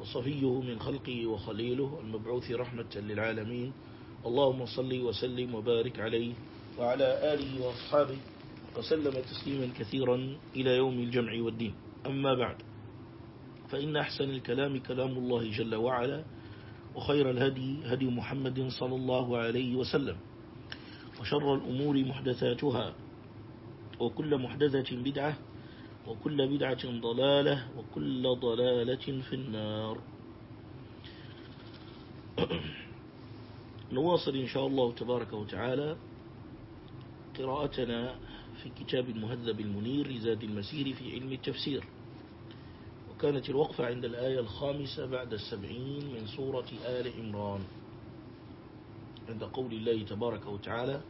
وصفيه من خلقه وخليله المبعوث رحمة للعالمين. اللهم صل وسلم وبارك عليه وعلى آله وأصحابه وسلم تسليما كثيرا إلى يوم الجمع والدين. أما بعد فإن أحسن الكلام كلام الله جل وعلا وخير الهدي هدي محمد صلى الله عليه وسلم وشر الأمور محدثاتها وكل محدثة بدعة وكل بدعة ضلالة وكل ضلالة في النار. نواصل إن شاء الله تبارك وتعالى قراءتنا في كتاب المهذب المنير لزاد المسير في علم التفسير. وكانت الوقفة عند الآية الخامسة بعد السبعين من سورة آل عمران. عند قول الله تبارك وتعالى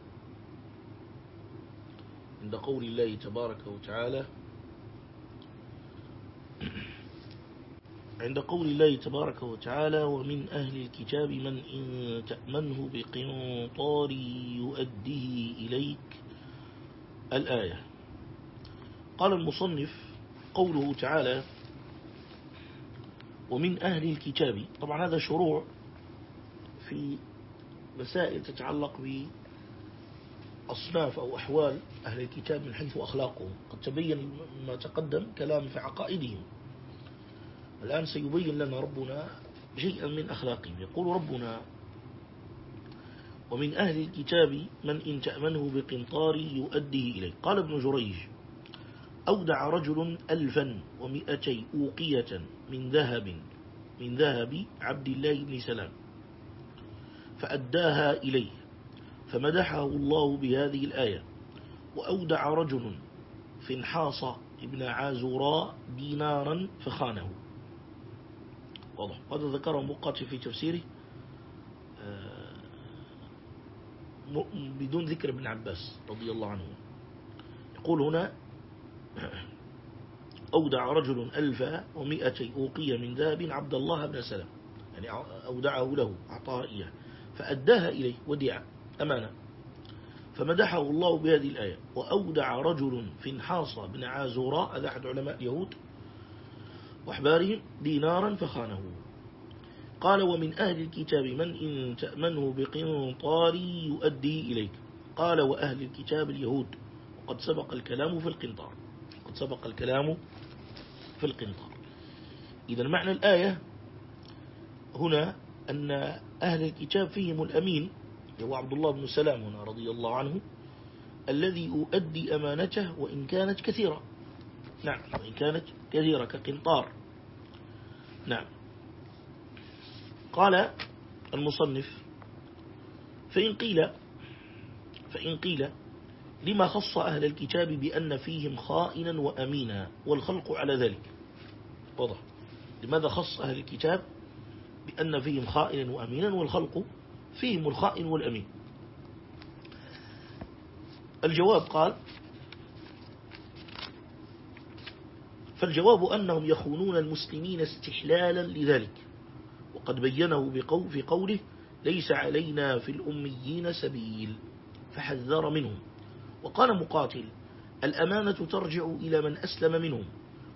عند قول الله تبارك وتعالى عند قول الله تبارك وتعالى ومن أهل الكتاب من إن تأمنه بقنطار يؤديه إليك الآية. قال المصنف قوله تعالى ومن أهل الكتاب. طبعا هذا شروع في مسائل تتعلق بأصناف أو أحوال أهل الكتاب من حيث أخلاقهم. قد تبين ما تقدم كلام في عقائدهم. الآن سيبين لنا ربنا شيئا من أخلاقهم. يقول ربنا ومن أهل الكتاب من إن تأمنه بقنطار يؤديه إليه قال ابن جريج أودع رجل ألفا ومئتي أوقية من ذهب من ذهب عبد الله بن سلام فأداها إليه فمدحه الله بهذه الآية وأودع رجل في انحاص ابن عازوراء دينارا فخانه. واضح. هذا ذكره مقاتل في تفسيره بدون ذكر ابن عباس رضي الله عنه. يقول هنا أودع رجل ألف ومئتي أوقية من ذهب عبد الله بن سلام يعني أودعه له أعطاها إياه. فأداها إليه وديع أمانة. فمدحه الله بهذه الآية. وأودع رجل في انحاص بن عازوراء هذا أحد علماء اليهود وأحبارهم دينارا فخانه. قال ومن أهل الكتاب من إن تأمنه بقنطار يؤدي إليك. قال وأهل الكتاب اليهود. وقد سبق الكلام في القنطار. قد سبق الكلام في القنطار. إذا معنى الآية هنا أن أهل الكتاب فيهم الأمين هو عبد الله بن سلام هنا رضي الله عنه الذي يؤدي أمانته وإن كانت كثيرة. نعم وإن كانت كثيرة كقنطار. نعم. قال المصنف فإن قيل فإن قيل لما خص أهل الكتاب بأن فيهم خائنا وأمينا والخلق على ذلك. واضح. لماذا خص أهل الكتاب بأن فيهم خائنا وأمينا والخلق فيهم الخائن والأمين؟ الجواب قال فالجواب أنهم يخونون المسلمين استحلالا لذلك. وقد بينه بقول في قوله ليس علينا في الأميين سبيل فحذر منهم. وقال مقاتل الأمانة ترجع إلى من أسلم منهم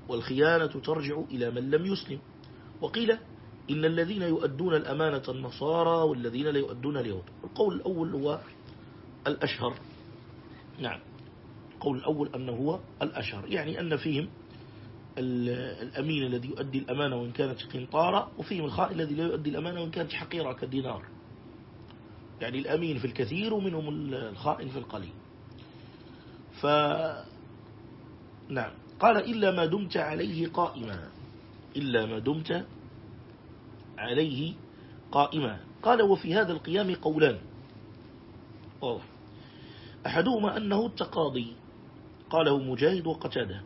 والخيانة ترجع إلى من لم يسلم. وقيل إن الذين يؤدون الأمانة النصارى والذين لا يؤدون اليهود. القول الأول هو الأشهر. نعم. القول الأول أنه هو الأشهر. يعني أن فيهم الأمين الذي يؤدي الأمانة وإن كانت قنطارة وفيهم الخائن الذي لا يؤدي الأمانة وإن كانت حقيرة كالدينار يعني الأمين في الكثير ومنهم الخائن في القليل. ف نعم. قال إلا ما دمت عليه قائما. إلا ما دمت عليه قائما. قال وفي هذا القيام قولان. واضح. أحدهما أنه التقاضي. قاله مجاهد وقتاده.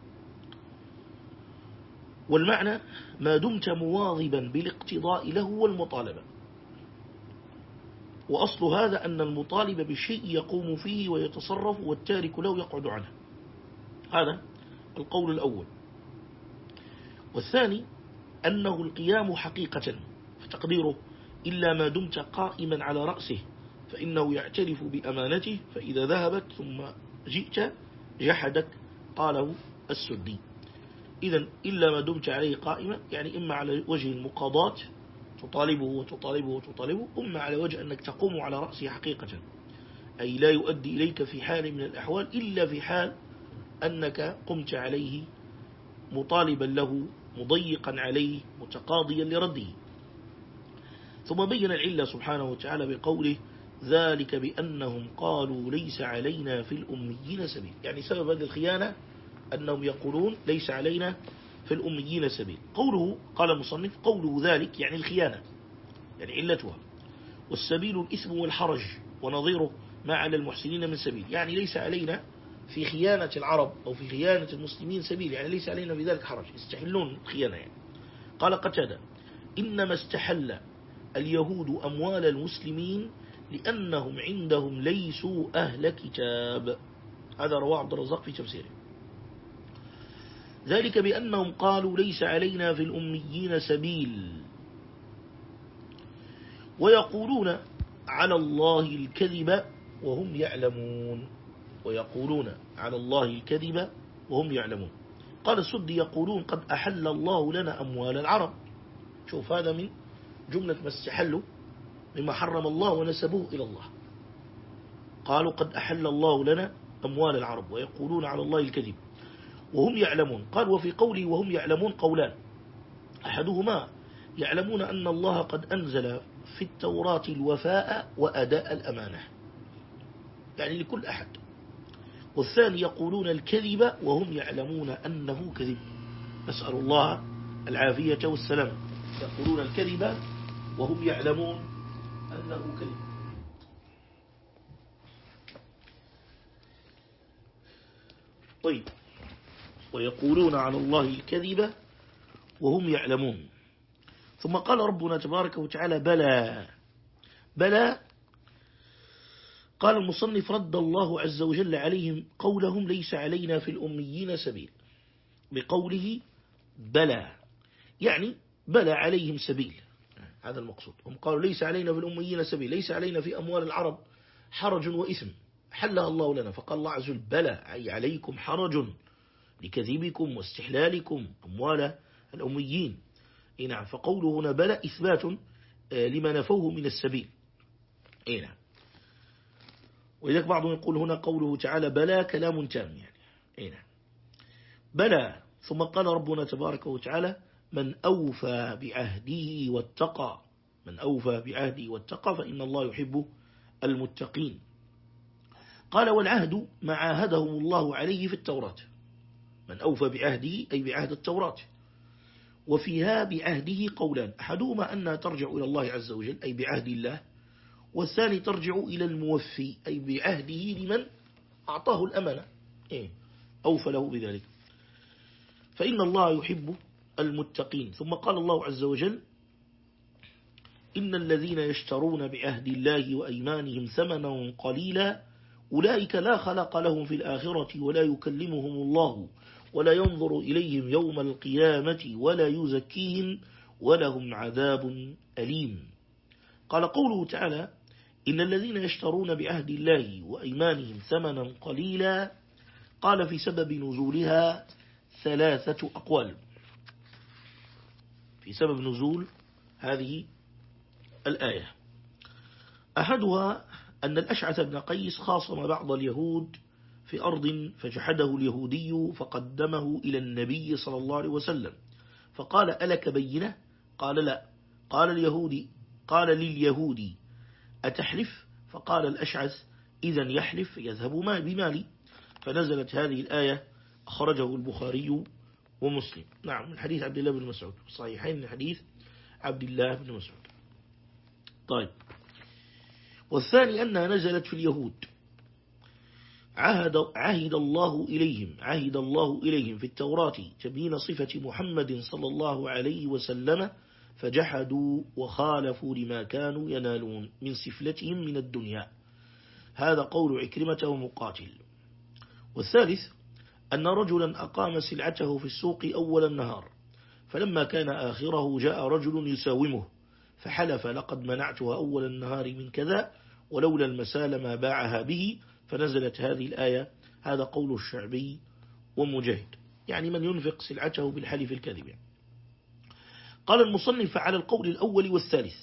والمعنى ما دمت مواظبا بالاقتضاء له والمطالبة. وأصل هذا أن المطالب بشيء يقوم فيه ويتصرف والتارك له يقعد عنه. هذا القول الأول. والثاني أنه القيام حقيقة فتقديره إلا ما دمت قائما على رأسه فإنه يعترف بأمانته فإذا ذهبت ثم جئت جحدك قاله السدي. إذا إلا ما دمت عليه قائما يعني إما على وجه المقاضاة تطالبه وتطالبه وتطالبه أما على وجه أنك تقوم على رأسه حقيقة. أي لا يؤدي إليك في حال من الأحوال إلا في حال أنك قمت عليه مطالبا له مضيقا عليه متقاضيا لرده. ثم بين العلة سبحانه وتعالى بقوله ذلك بأنهم قالوا ليس علينا في الأميين سبيل. يعني سبب هذه الخيانة أنهم يقولون ليس علينا في الأميين سبيل. قوله قال المصنف قوله ذلك يعني الخيانة يعني علتها. والسبيل الإثم والحرج ونظيره ما على المحسنين من سبيل. يعني ليس علينا في خيانة العرب أو في خيانة المسلمين سبيل يعني ليس علينا في ذلك حرج. يستحلون خيانة يعني. قال قتادة إنما استحل اليهود أموال المسلمين لأنهم عندهم ليسوا أهل كتاب. هذا رواه عبد الرزاق في تفسيره. ذلك بأنهم قالوا ليس علينا في الأميين سبيل. ويقولون على الله الكذب وهم يعلمون. ويقولون على الله الكذب وهم يعلمون. قال السد يقولون قد أحل الله لنا أموال العرب. شوف هذا من جملة ما استحلوا مما حرم الله ونسبوه إلى الله. قالوا قد أحل الله لنا أموال العرب. ويقولون على الله الكذب. وهم يعلمون. قال وفي قوله وهم يعلمون قولان. أحدهما يعلمون أن الله قد أنزل في التوراة الوفاء وأداء الأمانة. يعني لكل أحد. والثاني يقولون الكذب وهم يعلمون أنه كذب. نسأل الله العافية والسلام يقولون الكذب وهم يعلمون أنه كذب. طيب. ويقولون على الله الكذب وهم يعلمون. ثم قال ربنا تبارك وتعالى بلى. بلى. قال المصنف رد الله عز وجل عليهم قولهم ليس علينا في الأميين سبيل. بقوله بلى. يعني بلى عليهم سبيل. هذا المقصود. هم قالوا ليس علينا في الأميين سبيل ليس علينا في أموال العرب حرج وإثم. حلها الله لنا. فقال الله عز وجل بلى أي عليكم حرج. لكذبكم واستحلالكم أموال الأميين. نعم فقوله هنا بلى إثبات آه، لما نفوه من السبيل. نعم. ولذلك بعضهم يقول هنا قوله تعالى بلى كلام تام يعني. نعم. بلى ثم قال ربنا تبارك وتعالى من أوفى بعهده واتقى. من أوفى بعهده واتقى فإن الله يحب المتقين. قال والعهد ما عاهدهم الله عليه في التوراة. من أوفى بعهده أي بعهد التوراة. وفيها بعهده قولان. أحدهما أنها ترجع إلى الله عز وجل أي بعهد الله. والثاني ترجع إلى الموفي أي بعهده لمن أعطاه الأمانة. إيه أوفى له بذلك. فإن الله يحب المتقين. ثم قال الله عز وجل إن الذين يشترون بعهد الله وأيمانهم ثمنا قليلا أولئك لا خلق لهم في الآخرة ولا يكلمهم الله. ولا ينظر إليهم يوم القيامة ولا يزكيهم ولهم عذاب أليم. قال قوله تعالى إن الذين يشترون بعهد الله وأيمانهم ثمنا قليلا. قال في سبب نزولها ثلاثة أقوال. في سبب نزول هذه الآية. أحدها أن الأشعث بن قيس خاصم بعض اليهود في أرض فجحده اليهودي فقدمه إلى النبي صلى الله عليه وسلم. فقال ألك بينة؟ قال لا. قال اليهودي. قال لليهودي. أتحلف؟ فقال الأشعث. إذا يحلف يذهب ما بمالي. فنزلت هذه الآية أخرجه البخاري ومسلم. نعم من حديث عبد الله بن مسعود. صحيحين من حديث عبد الله بن مسعود. طيب. والثاني أنها نزلت في اليهود. عهد, عهد الله إليهم عهد الله إليهم في التوراة تبين صفة محمد صلى الله عليه وسلم فجحدوا وخالفوا لما كانوا ينالون من سفلتهم من الدنيا. هذا قول عكرمة ومقاتل. والثالث أن رجلا أقام سلعته في السوق أول النهار فلما كان آخره جاء رجل يساومه فحلف لقد منعتها أول النهار من كذا ولولا المسال ما باعها به فنزلت هذه الآية هذا قول الشعبي ومجاهد. يعني من ينفق سلعته بالحلف الكاذب قال المصنف على القول الأول والثالث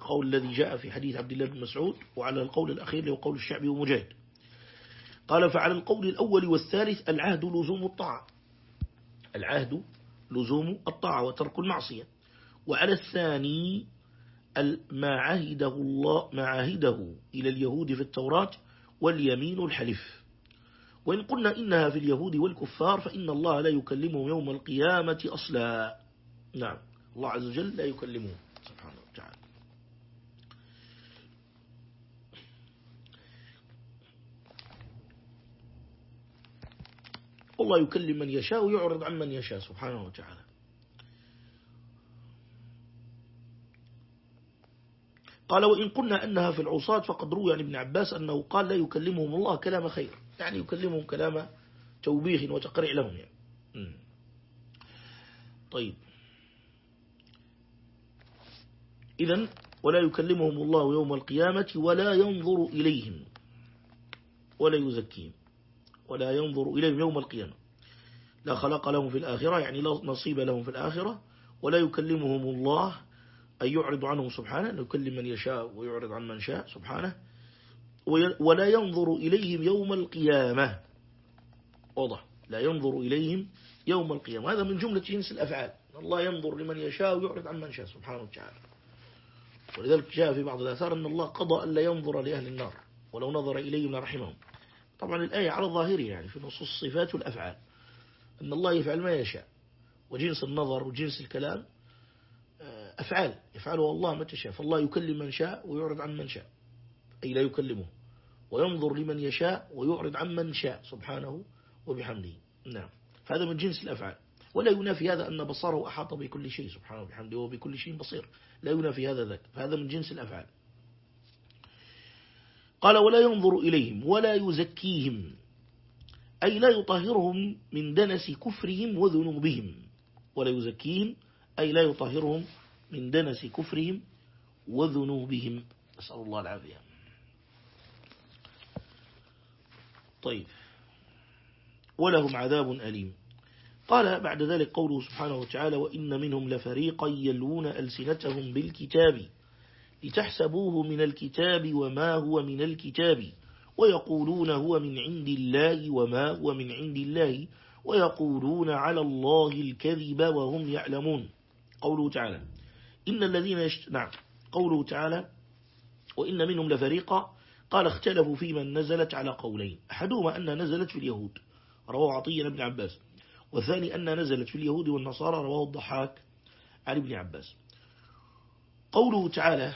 قول الذي جاء في حديث عبد الله بن مسعود وعلى القول الأخير له قول الشعبي ومجاهد. قال فعلى القول الأول والثالث العهد لزوم الطاعة. العهد لزوم الطاعة وترك المعصية. وعلى الثاني ما عهده الله ما عهده إلى اليهود في التوراة واليمين الحلف وإن قلنا إنها في اليهود والكفار فإن الله لا يكلمهم يوم القيامة أصلا. نعم. الله عز وجل لا يكلمهم. سبحانه وتعالى والله يكلم من يشاء ويعرض عن من يشاء. سبحانه وتعالى قال وإن قلنا أنها في العصاة فقد روي عن ابن عباس أنه قال لا يكلمهم الله كلام خير. يعني يكلمهم كلام توبيخ وتقريع لهم يعني. طيب. إذا ولا يكلمهم الله يوم القيامة ولا ينظر إليهم. ولا يزكيهم. ولا ينظر إليهم يوم القيامة. لا خلق لهم في الآخرة يعني لا نصيب لهم في الآخرة. ولا يكلمهم الله أن يعرض عنهم سبحانه يكلم من يشاء ويعرض عن من شاء سبحانه ولا ينظر إليهم يوم القيامة. واضح. لا ينظر إليهم يوم القيامة. هذا من جملة جنس الأفعال. الله ينظر لمن يشاء ويعرض عن من شاء سبحانه وتعالى. ولذلك جاء في بعض الآثار أن الله قضى أن لا ينظر لأهل النار. ولو نظر إليهم لرحمهم. طبعا الآية على الظاهر يعني في نصوص الصفات والأفعال أن الله يفعل ما يشاء. وجنس النظر وجنس الكلام أفعال. يفعله الله متى شاء فالله يكلم من شاء ويعرض عن من شاء. أي لا يكلمه. وينظر لمن يشاء ويعرض عن من شاء. سبحانه وبحمده. نعم. فهذا من جنس الأفعال. ولا ينافي هذا أن بصره أحاط بكل شيء. سبحانه وبحمده. وبكل شيء بصير. لا ينافي هذا ذاك. فهذا من جنس الأفعال. قال ولا ينظر إليهم ولا يزكيهم. أي لا يطهرهم من دنس كفرهم وذنوبهم. ولا يزكيهم. أي لا يطهرهم من دنس كفرهم وذنوبهم. نسأل الله العافية. طيب. ولهم عذاب أليم. قال بعد ذلك قوله سبحانه وتعالى وإن منهم لفريقا يلون ألسنتهم بالكتاب لتحسبوه من الكتاب وما هو من الكتاب ويقولون هو من عند الله وما هو من عند الله ويقولون على الله الكذب وهم يعلمون. قوله تعالى إن الذين يشت... نعم قوله تعالى وإن منهم لفريقا. قال اختلفوا في من نزلت على قولين أحدهما أن نزلت في اليهود رواه عطية بن عباس والثاني أن نزلت في اليهود والنصارى رواه الضحاك عن ابن عباس. قوله تعالى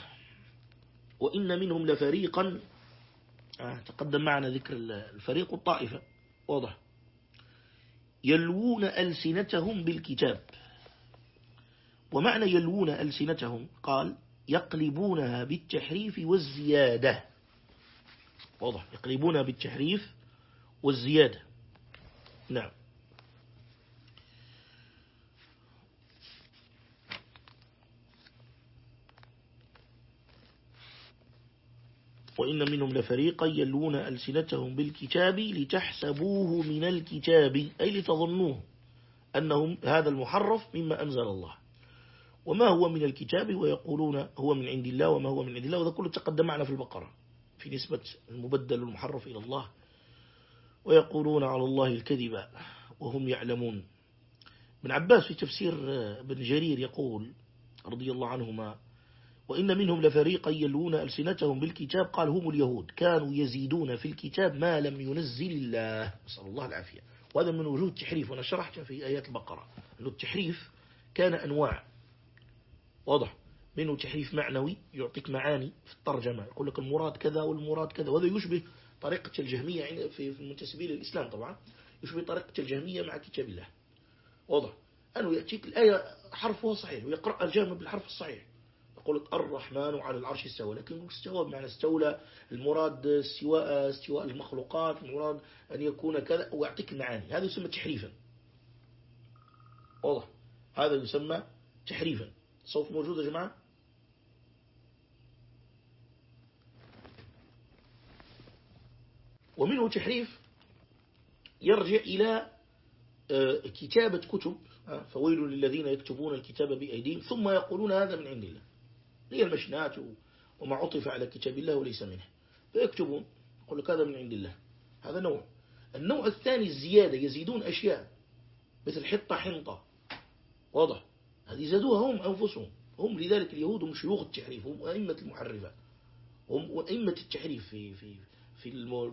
وإن منهم لفريقا آه تقدم معنا ذكر الفريق الطائفة واضح. يلوون ألسنتهم بالكتاب. ومعنى يلوون ألسنتهم؟ قال يقلبونها بالتحريف والزيادة. واضح. يقلبونها بالتحريف والزيادة. نعم. وإن منهم لفريقا يلون ألسنتهم بالكتاب لتحسبوه من الكتاب أي لتظنوه أنهم هذا المحرف مما أنزل الله. وما هو من الكتاب ويقولون هو من عند الله وما هو من عند الله وذا كله تقدم معنا في البقرة في نسبة المبدل المحرف إلى الله. ويقولون على الله الكذب وهم يعلمون. ابن عباس في تفسير ابن جرير يقول رضي الله عنهما وإن منهم لفريقا يلون ألسنتهم بالكتاب قال هم اليهود كانوا يزيدون في الكتاب ما لم ينزل الله. نسأل الله العافية. وهذا من وجود التحريف وأنا شرحت في آيات البقرة. أنه التحريف كان أنواع. واضح. منه تحريف معنوي يعطيك معاني في الترجمة. يقول لك المراد كذا والمراد كذا. وهذا يشبه طريقة الجهمية في المنتسبين للإسلام طبعا. يشبه طريقة الجهمية مع كتاب الله. واضح. أنه يأتيك الآية حرفها صحيح. ويقرأ الجامع بالحرف الصحيح. يقول الرحمن على العرش استوى. لكن استوى بمعنى استولى. المراد استواء استواء المخلوقات. المراد أن يكون كذا. ويعطيك المعاني هذا يسمى تحريفا. واضح. هذا يسمى تحريفا. صوت موجود يا جماعة؟ ومنه تحريف يرجع إلى آه، كتابة كتب آه، فويل للذين يكتبون الكتاب بأيديهم ثم يقولون هذا من عند الله. هي المشنات وما عطف على كتاب الله وليس منه. فيكتبون يقول لك هذا من عند الله. هذا نوع. النوع الثاني الزيادة يزيدون أشياء مثل حطة حنطة. واضح؟ هذه زادوها هم أنفسهم. هم لذلك اليهود هم شيوخ التحريف هم أئمة المحرفة هم أئمة التحريف في في في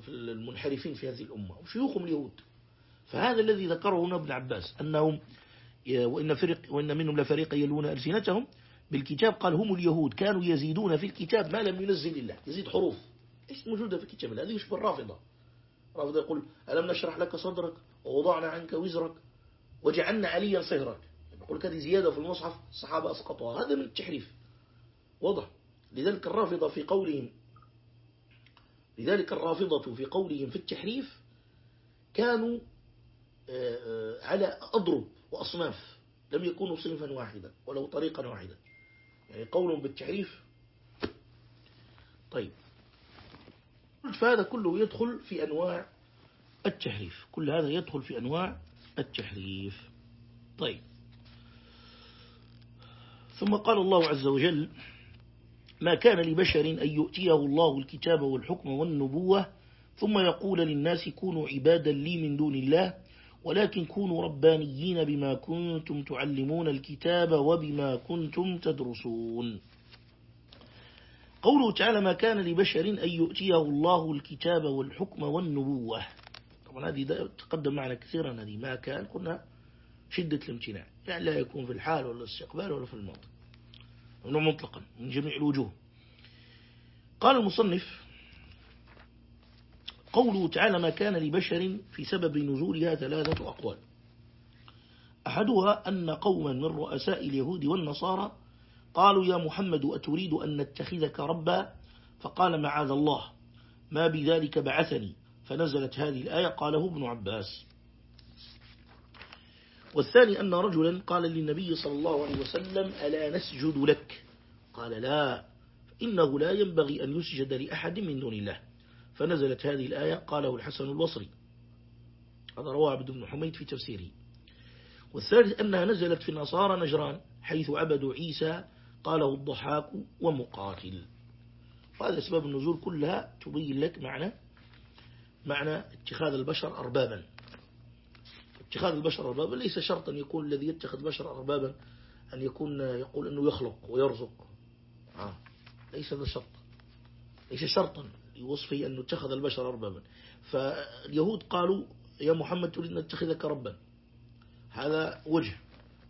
المنحرفين في هذه الأمة. شيوخهم اليهود. فهذا الذي ذكره هنا ابن عباس أنهم وإن, فرق وإن منهم لفريق يلون ألسنتهم بالكتاب قال هم اليهود كانوا يزيدون في الكتاب ما لم ينزل الله يزيد حروف. إيش موجودة في الكتاب هذه يشبه الرافضة الرافضة يقول ألم نشرح لك صدرك ووضعنا عنك وزرك وجعلنا عليا صهرك يقول هذه زيادة في المصحف الصحابة أسقطوها. هذا من التحريف. واضح. لذلك الرافضة في قولهم. لذلك الرافضة في قولهم في التحريف كانوا آه، آه، على أضرب وأصناف. لم يكونوا صنفا واحدا ولو طريقا واحدا. يعني قولهم بالتحريف. طيب. فهذا كله يدخل في أنواع التحريف. كل هذا يدخل في أنواع التحريف. طيب. ثم قال الله عز وجل ما كان لبشر أن يؤتيه الله الكتاب والحكم والنبوة ثم يقول للناس كونوا عبادا لي من دون الله ولكن كونوا ربانيين بما كنتم تعلمون الكتاب وبما كنتم تدرسون. قوله تعالى ما كان لبشر أن يؤتيه الله الكتاب والحكم والنبوة. طبعا هذه تقدم معنا كثيرا هذه ما كان قلنا شدة الامتناع يعني لا يكون في الحال ولا الاستقبال ولا في الماضي. ممنوع مطلقا من جميع الوجوه. قال المصنف قوله تعالى ما كان لبشر في سبب نزولها ثلاثة أقوال. أحدها أن قوما من رؤساء اليهود والنصارى قالوا يا محمد أتريد أن نتخذك ربا؟ فقال معاذ الله ما بذلك بعثني. فنزلت هذه الآية قاله ابن عباس. والثاني أن رجلا قال للنبي صلى الله عليه وسلم ألا نسجد لك؟ قال لا إنه لا ينبغي أن يسجد لأحد من دون الله. فنزلت هذه الآية قاله الحسن البصري. هذا رواه عبد بن حميد في تفسيره. والثالث أنها نزلت في نصارى نجران حيث عبدوا عيسى قاله الضحاك ومقاتل. وهذا أسباب النزول كلها تبين لك معنى معنى اتخاذ البشر أربابا. اتخاذ البشر أربابا ليس شرطا يكون الذي يتخذ بشر أربابا أن يكون يقول أنه يخلق ويرزق. آه. ليس هذا شرط ليس شرطا لوصفه أن اتخذ البشر أربابا. فاليهود قالوا يا محمد تريد أن نتخذك ربا. هذا وجه.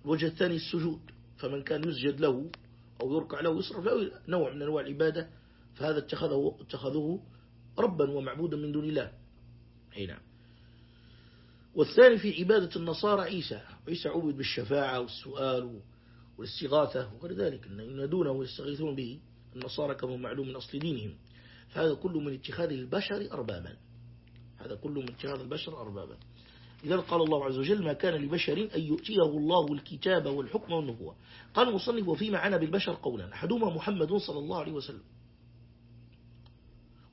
الوجه الثاني السجود. فمن كان يسجد له أو يركع له يصرف له نوع من أنواع العبادة فهذا اتخذه, اتخذه ربا ومعبودا من دون الله. أي نعم. والثاني في عبادة النصارى عيسى. عيسى عبد بالشفاعة والسؤال والاستغاثة وغير ذلك ينادونه ويستغيثون به النصارى كما معلوم من أصل دينهم. فهذا كله من اتخاذ البشر أربابا. هذا كله من اتخاذ البشر أربابا. إذا قال الله عز وجل ما كان لبشر أن يؤتيه الله الكتاب والحكم والنبوة قال المصنف وفي معنى بالبشر قولا أحدهما محمد صلى الله عليه وسلم.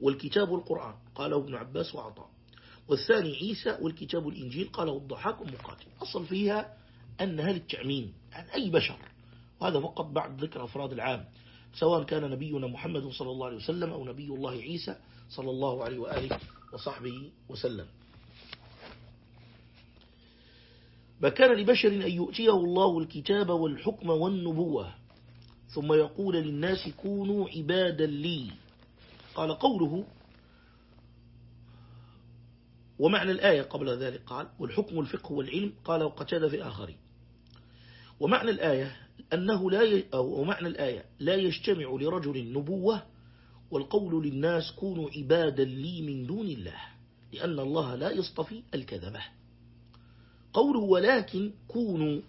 والكتاب القرآن قاله ابن عباس وعطاء. والثاني عيسى والكتاب الإنجيل قاله الضحاك ومقاتل أصل فيها أنها للتعميم عن أي بشر. وهذا فقط بعد ذكر أفراد العام. سواء كان نبينا محمد صلى الله عليه وسلم أو نبي الله عيسى صلى الله عليه وآله وصحبه وسلم. ما كان لبشر أن يؤتيه الله الكتاب والحكم والنبوة. ثم يقول للناس كونوا عبادا لي. قال قوله ومعنى الآية قبل ذلك قال والحكم الفقه والعلم قال وقتاد في آخرين. ومعنى الآية أنه لا ي... أو معنى الآية لا يجتمع لرجل نبوة والقول للناس كونوا عبادا لي من دون الله لأن الله لا يصطفي الكذبة. قوله ولكن كونوا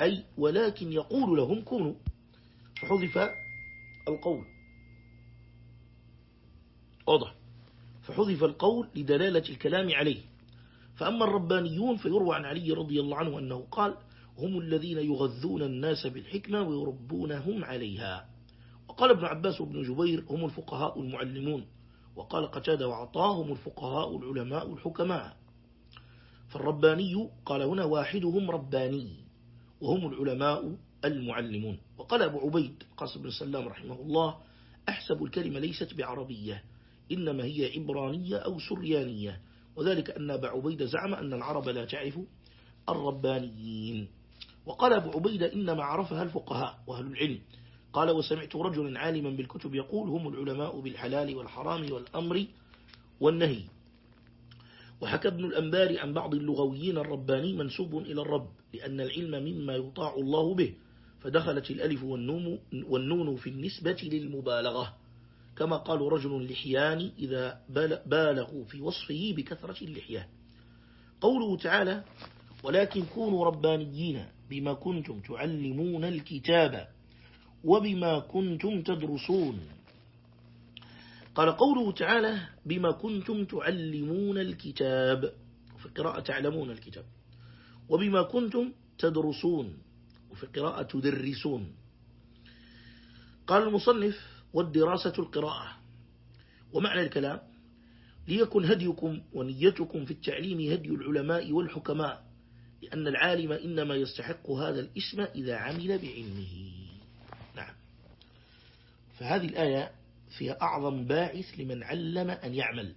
أي ولكن يقول لهم كونوا فحذف القول. واضح؟ فحذف القول لدلالة الكلام عليه. فأما الربانيون فيروى عن علي رضي الله عنه أنه قال هم الذين يغذون الناس بالحكمة ويربونهم عليها. وقال ابن عباس وابن جبير هم الفقهاء المعلمون. وقال قتادة وعطاهم الفقهاء العلماء الحكماء. فالرباني قال هنا واحدهم رباني وهم العلماء المعلمون. وقال أبو عبيد قاسم بن سلام رحمه الله أحسب الكلمة ليست بعربية. إنما هي عبرانية أو سريانية. وذلك أن أبا عبيد زعم أن العرب لا تعرف الربانيين. وقال أبو عبيد إنما عرفها الفقهاء وأهل العلم. قال وسمعت رجلا عالما بالكتب يقول هم العلماء بالحلال والحرام والأمر والنهي. وحكى ابن الأنبار عن بعض اللغويين الرباني منسوب إلى الرب لأن العلم مما يطاع الله به. فدخلت الألف والنون في النسبة للمبالغة. كما قال رجل لحيان إذا بالغوا في وصفه بكثرة اللحيان. قوله تعالى ولكن كونوا ربانيين بما كنتم تعلمون الكتاب وبما كنتم تدرسون. قال قوله تعالى بما كنتم تعلمون الكتاب. في قراءة تعلمون الكتاب. وبما كنتم تدرسون. وفي قراءة تدرسون. قال المصنف والدراسة القراءة. ومعنى الكلام ليكن هديكم ونيتكم في التعليم هدي العلماء والحكماء لأن العالم إنما يستحق هذا الاسم إذا عمل بعلمه. نعم. فهذه الآية فيها أعظم باعث لمن علم أن يعمل.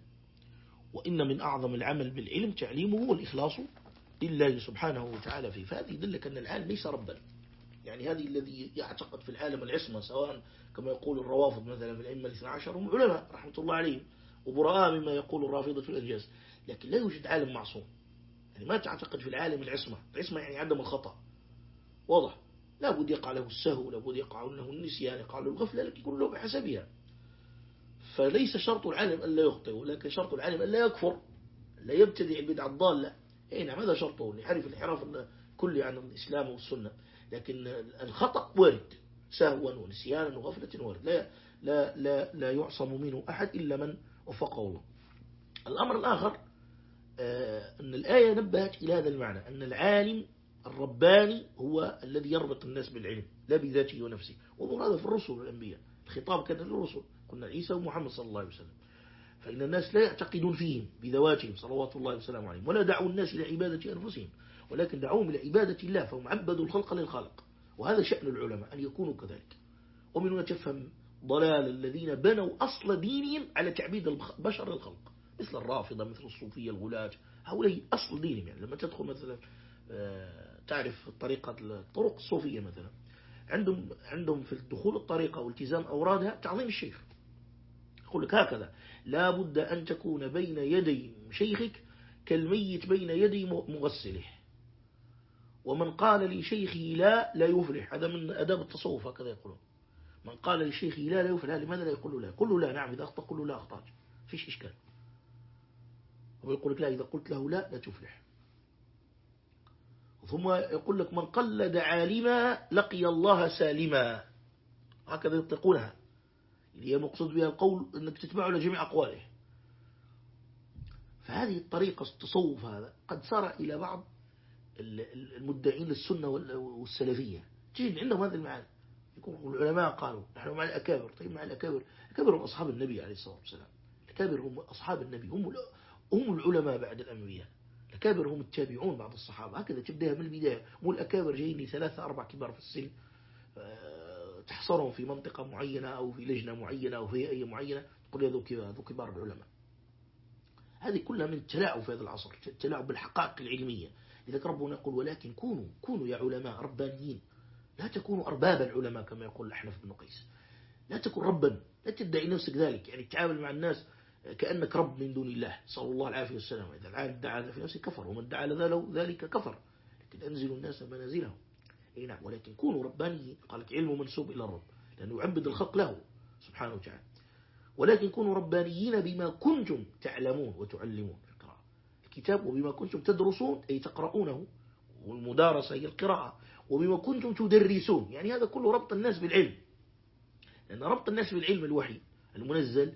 وإن من أعظم العمل بالعلم تعليمه والإخلاص لله سبحانه وتعالى. فيه فهذه يدلك أن العالم ليس ربا. يعني هذه الذي يعتقد في العالم العصمة سواء كما يقول الروافض مثلا في الأئمة الاثنى عشر هم علماء رحمة الله عليهم وبراء مما يقول الرافضة الأنجاز. لكن لا يوجد عالم معصوم. يعني ما تعتقد في العالم العصمة. العصمة يعني عدم الخطأ. واضح. لا بد يقع له السهو لا بد يقع له النسيان يقع له الغفلة لكن كله بحسبها. فليس شرط العالم أن لا يخطئ ولكن شرط العالم أن لا يكفر لا يبتدع البدعة الضالة. أي نعم هذا شرطه. ليعرف الانحراف الكلي عن الإسلام والسنة. لكن الخطأ وارد سهوا ونسيانا وغفلة وارد لا, لا, لا, لا يعصم منه أحد إلا من وفقه الله. الأمر الآخر آه، أن الآية نبهت إلى هذا المعنى أن العالم الرباني هو الذي يربط الناس بالعلم لا بذاته ونفسه. وظهر هذا في الرسل والأنبياء. الخطاب كان للرسل قلنا عيسى ومحمد صلى الله عليه وسلم. فإن الناس لا يعتقدون فيهم بذواتهم صلوات الله وسلامه عليهم ولا دعوا الناس إلى عبادة أنفسهم. ولكن دعوهم إلى عبادة الله فهم عبدوا الخلق للخالق وهذا شأن العلماء أن يكونوا كذلك. ومن هنا تفهم ضلال الذين بنوا أصل دينهم على تعبيد البشر للخلق مثل الرافضة مثل الصوفية الغلاة هؤلاء أصل دينهم يعني. لما تدخل مثلا آه، تعرف طريقة الطرق الصوفية مثلا. عندهم عندهم في الدخول الطريقة والتزام أورادها تعظيم الشيخ. يقول لك هكذا لا بد أن تكون بين يدي شيخك كالميت بين يدي مغسله. ومن قال لشيخه لا لا يفلح. هذا من أداب التصوف هكذا يقولون. من قال لشيخه لا لا يفلح. لماذا لا يقول لا؟ قل لا نعم إذا أخطأ قل لا أخطأت. فيش إشكال. ويقول لك لا إذا قلت له لا لا تفلح. ثم يقول لك من قلد عالما لقي الله سالما. هكذا يطلقونها اللي هي مقصود بها القول أنك تتبع لجميع أقواله. فهذه الطريقة التصوف هذا قد صار إلى بعض المدعين للسنة والسلفية. تجد عندهم هذا المعاني. يكون العلماء قالوا نحن مع الأكابر. طيب مع الأكابر. الأكابر هم أصحاب النبي عليه الصلاة والسلام. الأكابر هم أصحاب النبي. هم هم العلماء بعد الأنبياء. الأكابر هم التابعون بعض الصحابة. هكذا تبدأها من البداية. مو الأكابر جايين ثلاثة أربع كبار في السن. تحصرهم في منطقة معينة أو في لجنة معينة أو في هيئة معينة. تقول هذو كبار العلماء. هذه كلها من التلاعب في هذا العصر. التلاعب بالحقائق العلمية. لذلك ربنا يقول ولكن كونوا كونوا يا علماء ربانيين. لا تكونوا أرباب العلماء كما يقول الأحنف بن قيس. لا تكون ربا لا تدعي نفسك ذلك. يعني تتعامل مع الناس كأنك رب من دون الله. صلى الله العافية والسلام إذا العالم دعا في نفسه كفر ومن دعا ذلك كفر. لكن أنزلوا الناس منازلهم. أي نعم ولكن كونوا ربانيين. قالت علم منسوب إلى الرب لأنه يعبد الخلق له سبحانه وتعالى. ولكن كونوا ربانيين بما كنتم تعلمون وتعلمون. الكتاب وبما كنتم تدرسون أي تقرؤونه والمدارسة هي القراءة وبما كنتم تدرسون. يعني هذا كله ربط الناس بالعلم. لأن ربط الناس بالعلم الوحي المنزل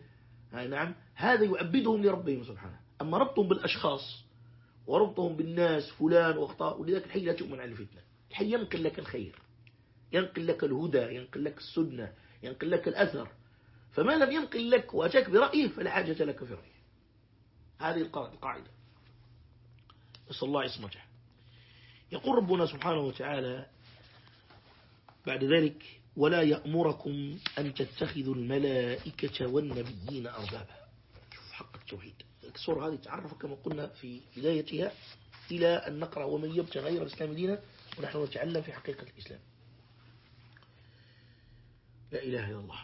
نعم هذا يعبدهم لربهم سبحانه. أما ربطهم بالأشخاص وربطهم بالناس فلان وأخطاء ولذلك الحي لا تؤمن على الفتنة. الحي ينقل لك الخير ينقل لك الهدى ينقل لك السنة ينقل لك الأثر. فما لم ينقل لك وأتاك برأيه فلا حاجة لك في رأيه هذه القاعدة. نسأل الله عصمته. يقول ربنا سبحانه وتعالى بعد ذلك ولا يأمركم أن تتخذوا الملائكة والنبيين أربابا. شوف حق التوحيد. السورة هذه تعرف كما قلنا في بدايتها إلى أن نقرأ ومن يبتغ غير الإسلام دينا ونحن نتعلم في حقيقة الإسلام. لا إله إلا الله.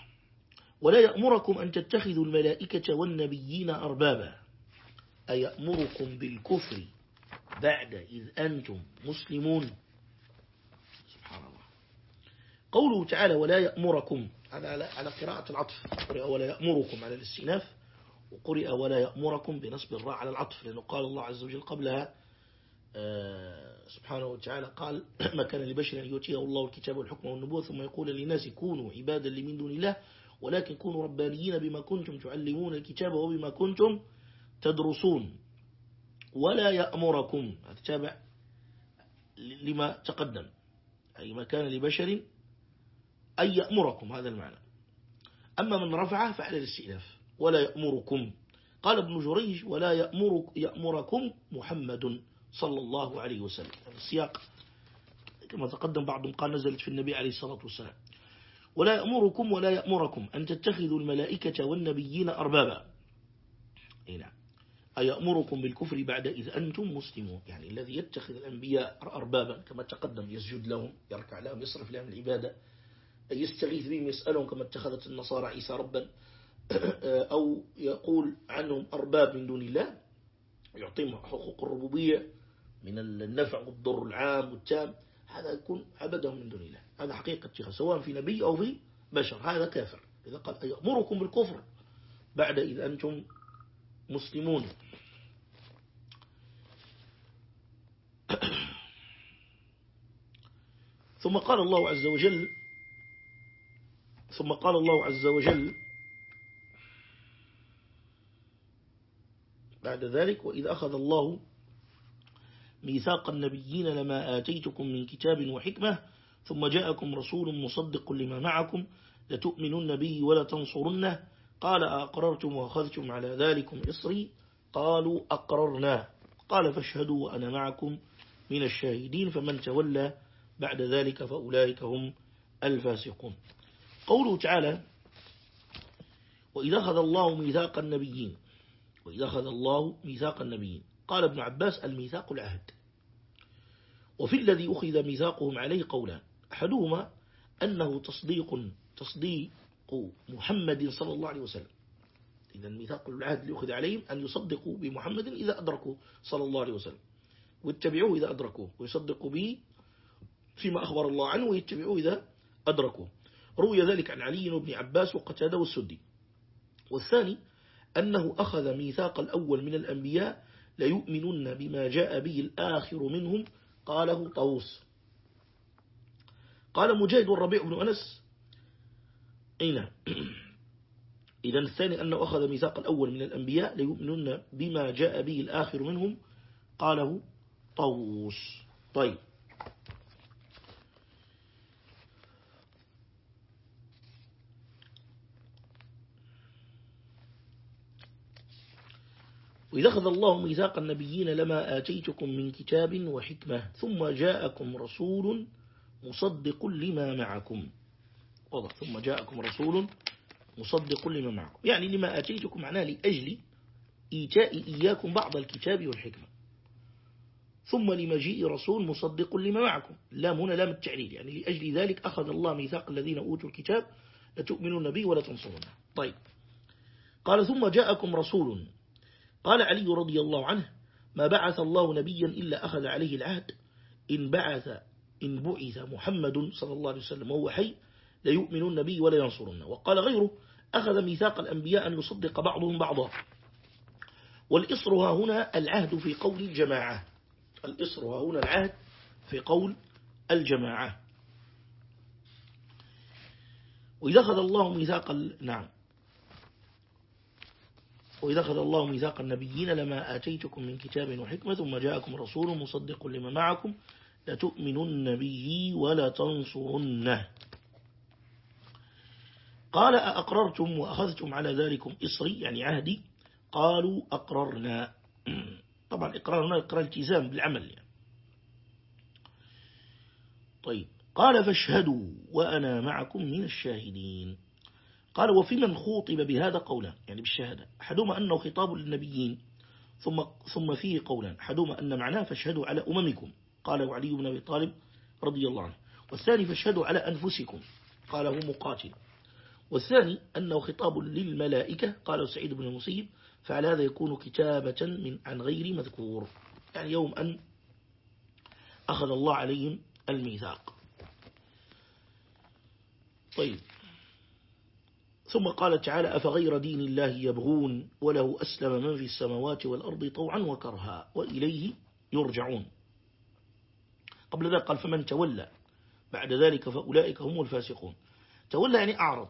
ولا يأمركم أن تتخذوا الملائكة والنبيين أربابا. أيأمركم بالكفر بعد إذ أنتم مسلمون. سبحان الله. قوله تعالى ولا يأمركم. على على قراءة العطف. قرئ ولا يأمركم على الاستئناف وقرئ ولا يأمركم بنصب الراء على العطف لأنه قال الله عز وجل قبلها آه، سبحانه وتعالى قال ما كان لبشر أن يؤتيه الله الكتاب والحكم والنبوة ثم يقول للناس كونوا عبادا لمن دون الله ولكن كونوا ربانيين بما كنتم تعلمون الكتاب وبما كنتم تدرسون. ولا يأمركم. هذا تابع لما تقدم. أي ما كان لبشر أن يأمركم. هذا المعنى. أما من رفعه فعلى الاستئناف. ولا يأمركم. قال ابن جريج ولا يأمرك يأمركم محمد صلى الله عليه وسلم. السياق كما تقدم بعضهم قال نزلت في النبي عليه الصلاة والسلام. ولا يأمركم ولا يأمركم أن تتخذوا الملائكة والنبيين أربابا. أي نعم. أيأمركم بالكفر بعد إذ أنتم مسلمون؟ يعني الذي يتخذ الأنبياء أربابا كما تقدم يسجد لهم يركع لهم يصرف لهم العبادة يستغيث بهم يسألهم كما اتخذت النصارى عيسى ربا أو يقول عنهم أرباب من دون الله يعطيهم حقوق الربوبية من النفع والضر العام والتام هذا يكون عبدهم من دون الله. هذا حقيقة اتخاذ سواء في نبي أو في بشر هذا كافر. إذا قال يأمركم بالكفر بعد إذ أنتم مسلمون. ثم قال الله عز وجل ثم قال الله عز وجل بعد ذلك وإذا أخذ الله ميثاق النبيين لما آتيتكم من كتاب وحكمة ثم جاءكم رسول مصدق لما معكم لتؤمنن به ولا تنصرنه قال أقررتم وأخذتم على ذلكم إصري؟ قالوا أقررنا. قال فاشهدوا وأنا معكم من الشاهدين فمن تولى بعد ذلك فأولئك هم الفاسقون. قوله تعالى وإذا أخذ الله ميثاق النبيين وإذا أخذ الله ميثاق النبيين. قال ابن عباس الميثاق العهد. وفي الذي أخذ ميثاقهم عليه قولان أحدهما أنه تصديق تصديق محمد صلى الله عليه وسلم. إذا الميثاق العهد اللي أخذ عليهم أن يصدقوا بمحمد إذا أدركوا صلى الله عليه وسلم. ويتبعوه إذا أدركوه. ويصدقوا به فيما أخبر الله عنه ويتبعوه إذا أدركوه. روي ذلك عن علي بن عباس وقتاده والسدي. والثاني أنه أخذ ميثاق الأول من الأنبياء ليؤمنن بما جاء به الآخر منهم قاله طوس قال مجاهد والربيع بن أنس أين إذا الثاني أنه أخذ ميثاق الأول من الأنبياء ليؤمنن بما جاء به الآخر منهم. قاله طوس طيب. وإذا أخذ الله ميثاق النبيين لما آتيتكم من كتاب وحكمة ثم جاءكم رسول مصدق لما معكم. واضح ثم جاءكم رسول مصدق لما معكم. يعني لما آتيتكم معناه لأجل إيتاء إياكم بعض الكتاب والحكمة. ثم لمجيء رسول مصدق لما معكم. لام هنا لام التعليل. يعني لأجل ذلك أخذ الله ميثاق الذين أوتوا الكتاب. لتؤمنون به ولا تنصرونه طيب. قال ثم جاءكم رسول. قال علي رضي الله عنه ما بعث الله نبيا إلا أخذ عليه العهد. إن بعث إن بعث محمد صلى الله عليه وسلم وهو حي ليؤمن النبي ولا ينصرن وقال غيره أخذ ميثاق الأنبياء أن يصدق بعضهم بعضا. والإصر ها هنا العهد في قول الجماعة. الإصر ها هنا العهد في قول الجماعة. وإذا أخذ الله ميثاق نعم. وإذا أخذ الله ميثاق النبيين لما آتيتكم من كتاب وحكمة ثم جاءكم رسول مصدق لما معكم لتؤمنن به ولا تنصرنه. قال أقررتم وأخذتم على ذلكم إصري يعني عهدي؟ قالوا أقررنا. طبعا إقرارنا إقرار التزام بالعمل يعني. طيب قال فاشهدوا وأنا معكم من الشاهدين. قال وفي من خوطب بهذا قولا؟ يعني بالشهادة. أحدهما أنه خطاب للنبيين ثم ثم فيه قولا. أحدهما أن معناه فاشهدوا على أممكم. قاله علي بن أبي طالب رضي الله عنه. والثاني فاشهدوا على أنفسكم. قاله مقاتل. والثاني أنه خطاب للملائكة قاله سعيد بن المسيب فعلى هذا يكون كتابة من عن غير مذكور. يعني يوم أن أخذ الله عليهم الميثاق. طيب. ثم قال تعالى أفغير دين الله يبغون وله أسلم من في السماوات والأرض طوعا وكرها وإليه يرجعون. قبل ذلك قال فمن تولى بعد ذلك فأولئك هم الفاسقون. تولى يعني أعرض.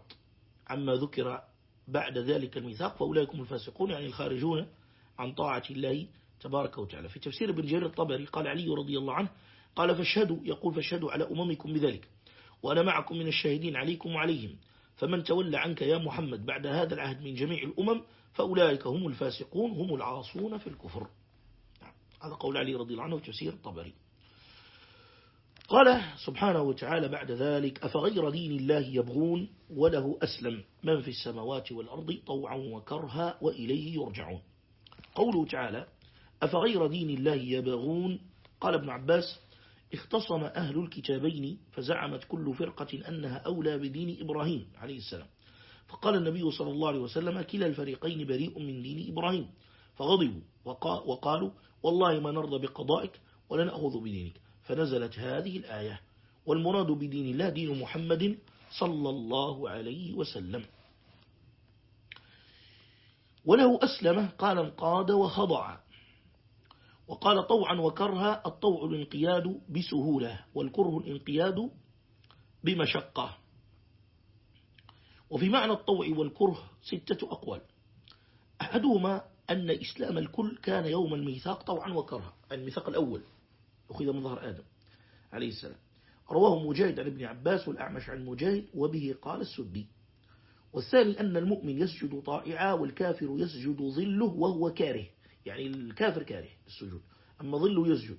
عما ذكر بعد ذلك الميثاق فأولئك هم الفاسقون يعني الخارجون عن طاعة الله تبارك وتعالى. في تفسير ابن جرير الطبري قال علي رضي الله عنه قال فاشهدوا يقول فاشهدوا على أممكم بذلك وأنا معكم من الشاهدين عليكم وعليهم. فمن تولى عنك يا محمد بعد هذا العهد من جميع الأمم فأولئك هم الفاسقون هم العاصون في الكفر. نعم. هذا قول علي رضي الله عنه في تفسير الطبري. قال سبحانه وتعالى بعد ذلك أفغير دين الله يبغون وله أسلم من في السماوات والأرض طوعا وكرها وإليه يرجعون. قوله تعالى أفغير دين الله يبغون؟ قال ابن عباس اختصم أهل الكتابين فزعمت كل فرقة أنها أولى بدين إبراهيم عليه السلام. فقال النبي صلى الله عليه وسلم كلا الفريقين بريء من دين إبراهيم. فغضبوا وقالوا والله ما نرضى بقضائك ولا نأخذ بدينك. فنزلت هذه الآية والمراد بدين الله دين محمد صلى الله عليه وسلم. وله أسلم قال انقاد وخضع. وقال طوعا وكرها الطوع الانقياد بسهولة والكره الانقياد بمشقة. وفي معنى الطوع والكره ستة أقوال. أحدهما أن إسلام الكل كان يوم الميثاق طوعا وكرها الميثاق الأول. أخذ من ظهر آدم عليه السلام. رواه مجاهد عن ابن عباس والأعمش عن مجاهد وبه قال السدي. والثاني أن المؤمن يسجد طائعا والكافر يسجد ظله وهو كاره. يعني الكافر كاره السجود. أما ظله يسجد.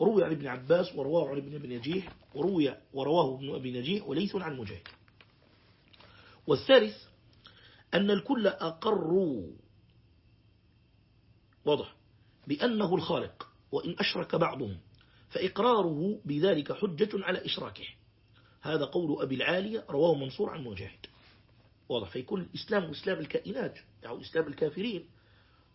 روي عن ابن عباس ورواه عن ابن ابن نجيح وروي ورواه ابن أبي نجيح وليس عن مجاهد. والثالث أن الكل أقروا واضح بأنه الخالق. وإن أشرك بعضهم فإقراره بذلك حجة على إشراكه. هذا قول أبي العالية رواه منصور عن مجاهد. واضح. فيكون الإسلام إسلام الكائنات أو إسلام الكافرين.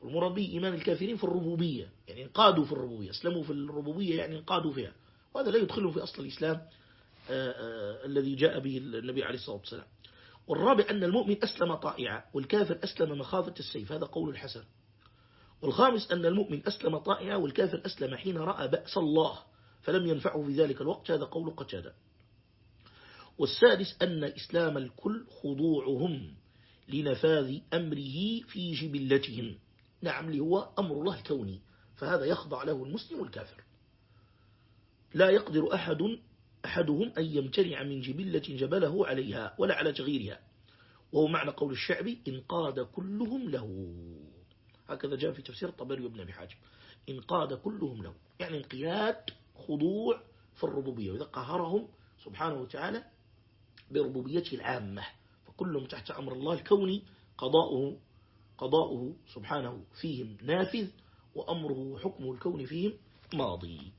المراد به إيمان الكافرين في الربوبية يعني انقادوا في الربوبية أسلموا في الربوبية يعني انقادوا فيها. وهذا لا يدخلهم في أصل الإسلام آآ آآ الذي جاء به النبي عليه الصلاة والسلام. والرابع أن المؤمن أسلم طائعا والكافر أسلم مخافة السيف. هذا قول الحسن. والخامس أن المؤمن أسلم طائعا والكافر أسلم حين رأى بأس الله فلم ينفعه في ذلك الوقت هذا قول قتادة والسادس أن إسلام الكل خضوعهم لنفاذ أمره في جبلتهم. نعم اللي هو أمر الله الكوني فهذا يخضع له المسلم والكافر. لا يقدر أحد أحدهم أن يمتنع من جبلة جبله عليها ولا على تغييرها. وهو معنى قول الشعبي انقاد كلهم له. هكذا جاء في تفسير الطبري وابن أبي حاجم انقاد كلهم له يعني انقياد خضوع في الربوبية وإذا قهرهم سبحانه وتعالى بربوبيته العامة. فكلهم تحت أمر الله الكوني قضاؤه قضاؤه سبحانه فيهم نافذ وأمره وحكمه الكون فيهم ماضي.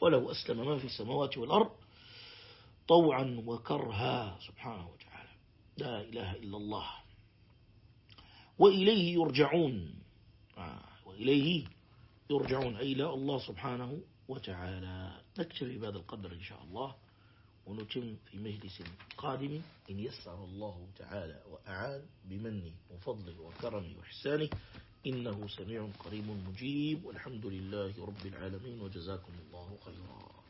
ولو أسلم من في السماوات والأرض طوعا وكرها سبحانه وتعالى. لا إله إلا الله. وإليه يرجعون. وإليه يرجعون. أي لا الله سبحانه وتعالى. نكتفي بهذا القدر إن شاء الله ونتم في مجلس قادم. إن يسر الله تعالى وأعان بمنه وفضله وكرمه وإحسانه إنه سميع قريب مجيب. والحمد لله رب العالمين وجزاكم الله خيرا.